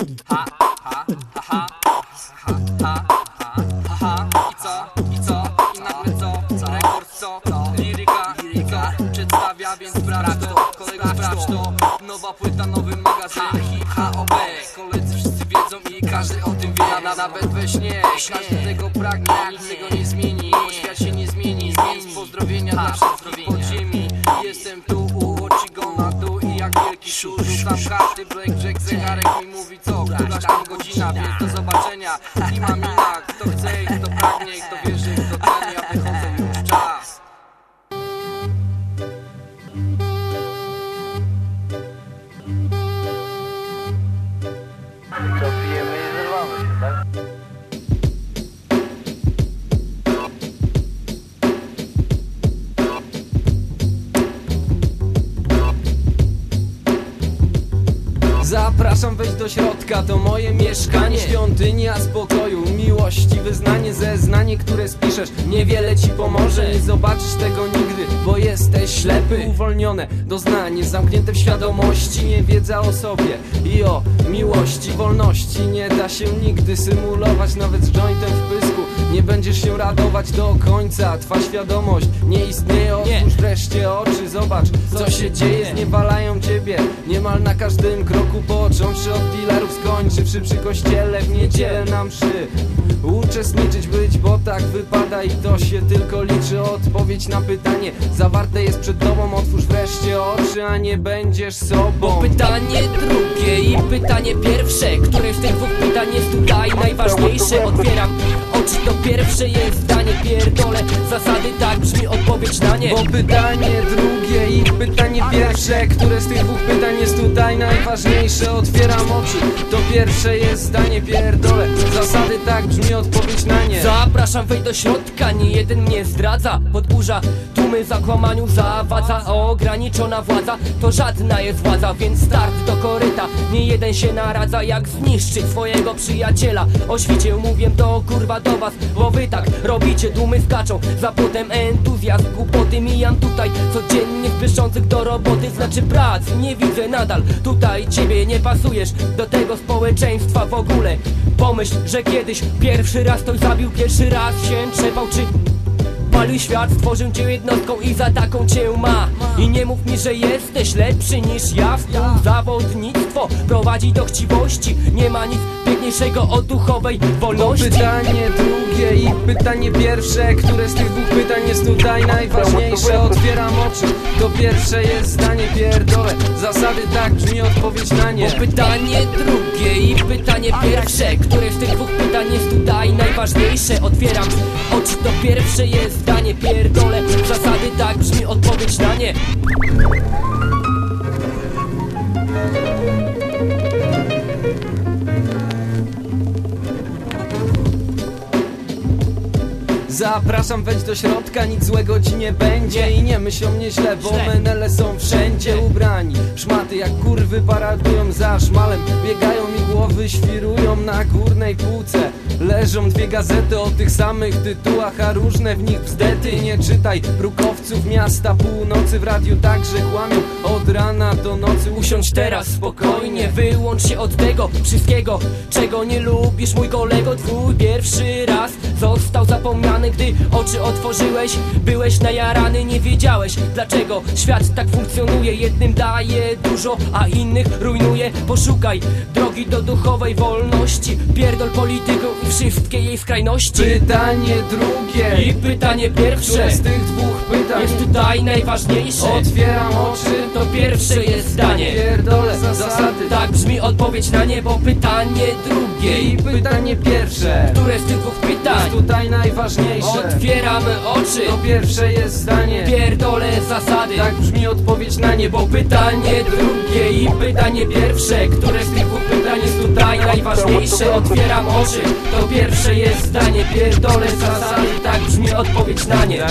Ha, ha, ha, ha, ha, ha, ha, ha, I co, i co, i nagle co, co rekord, co, to liryka, liryka Przedstawia, więc sprawdź to, kolego sprawdź to Nowa płyta, nowy magazyn, hip, H.O.B. Koledzy wszyscy wiedzą i każdy o tym wie, a nawet we śnie Każdy tego pragnie, nic tego nie zmieni, bo świat się nie zmieni Więc pozdrowienia dla wszystkich podziemi, jestem tu u szur Rzucam karty, blackjack, zegarek mi mówi co Któraś tam godzina, więc do zobaczenia. I mam mina, Zapraszam wejść do środka, to moje mieszkanie. Świątynia spokoju, miłości, wyznanie, zeznanie, które spiszesz. Niewiele ci pomoże, nie zobaczysz tego nigdy, bo jesteś ślepy. Uwolnione doznanie, zamknięte w świadomości Niewiedza o sobie i o miłości, wolności Nie da się nigdy symulować, nawet z jointem w pysku. Nie będziesz się radować do końca, twa świadomość nie istnieje. Otwórz wreszcie oczy, zobacz co się dzieje. Zniewalają ciebie niemal na każdym kroku Począwszy od dealerów, skończywszy przy kościele w niedzielę na mszy Uczestniczyć, być, bo tak wypada i to się tylko liczy. Odpowiedź na pytanie zawarte jest przed tobą. Otwórz wreszcie oczy, a nie będziesz sobą. Bo pytanie drugie i pytanie pierwsze Które z tych dwóch pytań jest tutaj najważniejsze Otwieram pierwsze jest zdanie Pierdolę. Zasady, tak brzmi odpowiedź na nie. Bo pytanie drugie i pytanie pierwsze Które z tych dwóch pytań jest tutaj najważniejsze Otwieram oczy, to pierwsze jest zdanie pierdolę. Zasady tak brzmi odpowiedź na nie. Zapraszam wejść do środka, nie jeden mnie zdradza. Podburza, tłumy zakłamaniu zawadza Ograniczona władza, to żadna jest władza Więc start do koryta, nie jeden się naradza Jak zniszczyć swojego przyjaciela. O świcie mówię to kurwa do was Bo wy tak robicie, tłumy skaczą Za potem entuzjazm, głupoty Mijam tutaj. Codziennie wpieszących do roboty Znaczy prac, nie widzę nadal. Tutaj ciebie nie pasujesz Do tego społeczeństwa w ogóle. Pomyśl, że kiedyś pierwszy raz ktoś zabił Pierwszy raz się trzepał czy Palił świat, stworzył cię jednostką i za taką cię ma. I nie mów mi, że jesteś lepszy niż ja Zawodnictwo prowadzi do chciwości Nie ma nic piękniejszego od duchowej wolności. Pytanie drugie i pytanie pierwsze Które z tych dwóch pytań jest tutaj najważniejsze. Otwieram oczy, to pierwsze jest zdanie pierdolę Zasady tak brzmi odpowiedź na nie. Bo pytanie drugie i pytanie pierwsze Które z tych dwóch pytań jest tutaj najważniejsze Otwieram oczy, to pierwsze jest zdanie Pierdolę. Zasady, tak brzmi odpowiedź na nie Zapraszam wejść do środka, nic złego ci nie będzie. I nie myśl o mnie źle, bo menele są wszędzie ubrani. Szmaty jak kurwy paradują za szmalem. Biegają mi głowy, świrują na górnej półce Leżą dwie gazety o tych samych tytułach, a różne w nich bzdety Nie czytaj brukowców miasta północy w radiu także kłamią Od rana do nocy. Usiądź teraz spokojnie, wyłącz się od tego wszystkiego Czego nie lubisz, mój kolego. Twój pierwszy raz został zapomniany Gdy oczy otworzyłeś, byłeś najarany Nie wiedziałeś dlaczego świat tak funkcjonuje. Jednym daje dużo, a innych rujnuje. Poszukaj drogi do duchowej wolności. Pierdol polityką i wszystkie jej skrajności. Pytanie drugie. I pytanie pierwsze. Które z tych dwóch pytań jest tutaj najważniejsze. Otwieram oczy, To pierwsze jest zdanie. Pierdolę zasady. Tak brzmi odpowiedź na niebo pytanie drugie. I pytanie pierwsze. Które z tych dwóch pytań? Tutaj najważniejsze. Otwieramy oczy. To pierwsze jest zdanie. Pierdolę zasady. Tak brzmi odpowiedź na nie, bo Pytanie drugie i pytanie pierwsze. Które z tych dwóch pytań jest tutaj najważniejsze? Otwieram oczy. To pierwsze jest zdanie. Pierdolę zasady. Tak brzmi odpowiedź na nie